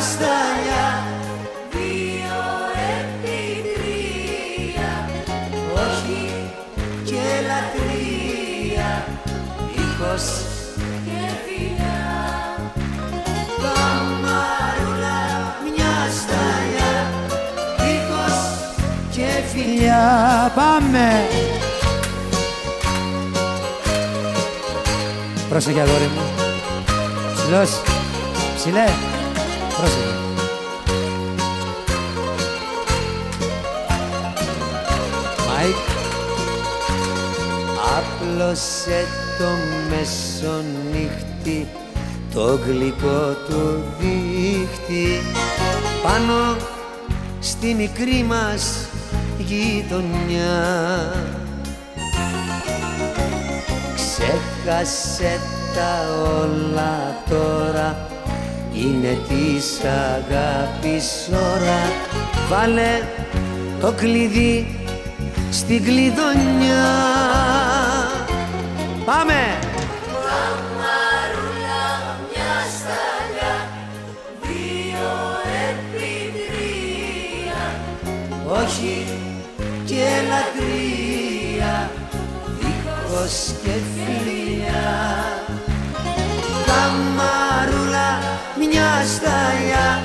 σταλιά Δύο επί τρία Όχι και λατρεία Δίχως και φιλιά Καμαρούλα μια σταλιά Δίχως και φιλιά Πάμε! Πρόσεχε αγόρι μου. Ψηλός. Ψηλέ. Μάικ. Άπλωσε το μεσονύχτη το γλυκό του δίχτυ. Πάνω στη μικρή μας γειτονιά. Ξέχασε τα όλα τώρα είναι της αγάπης ώρα. Βάλε το κλειδί στην κλειδονιά. Πάμε! Καμαρούλα μια σταλιά Δύο επί τρία Όχι και λατρεία Δίχως και φιλιά Καμαρούλα μια σταλιά